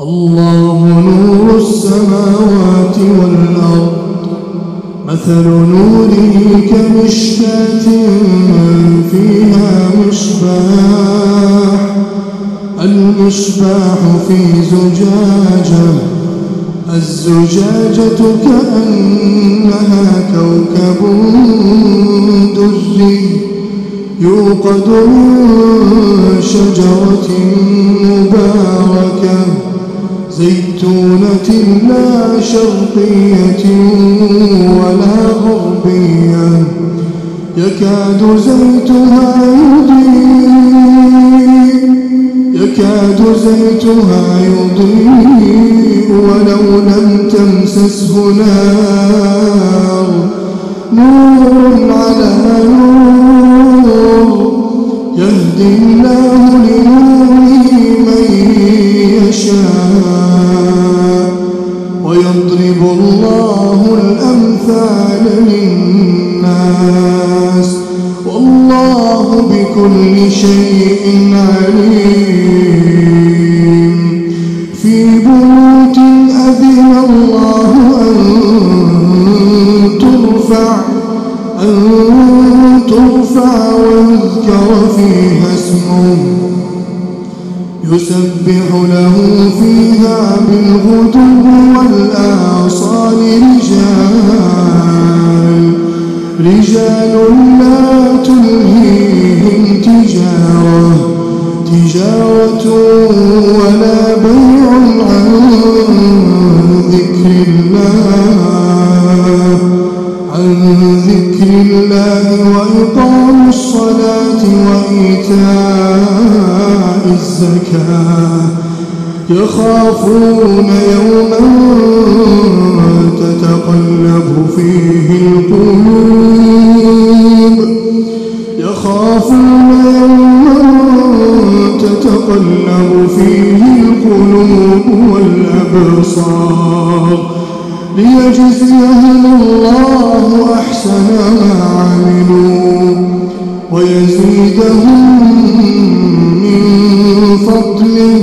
الله نور السماوات والأرض مثل نوره كمشكاة فيها مصباح المصباح في زجاجة الزجاجة كأنها كوكب دري يوقد من شجرة مباركة. زيتونة لا شرقية ولا غربية. يكاد زيتها يضيء يكاد زيتها يضيء ولو لم تمسسه نار. نور على نور يهدي الله الأمثال للناس والله بكل شيء عليم. في بيوت أذن الله أن ترفع أن ترفع ويذكر فيها اسمه. يسبح له فيها بالغدو والآصال. رجال لا تلهيهم تجارة تجارة ولا بيع عن ذكر الله عن ذكر الله وإقام الصلاة وإيتاء الزكاة يخافون يوما تتقلب فيه القلوب. يخافون يوما تتقلب فيه القلوب والأبصار. ليجزيهم الله أحسن ما عملوا ويزيدهم من فضله.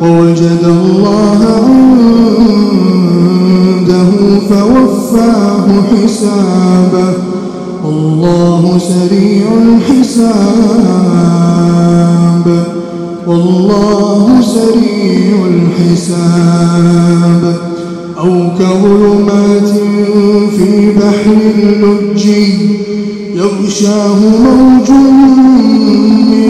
ووجد الله عنده فوفاه حسابه. الله سريع الحساب. والله سريع الحساب. أو كظلمات في بحر اللج يغشاه موج من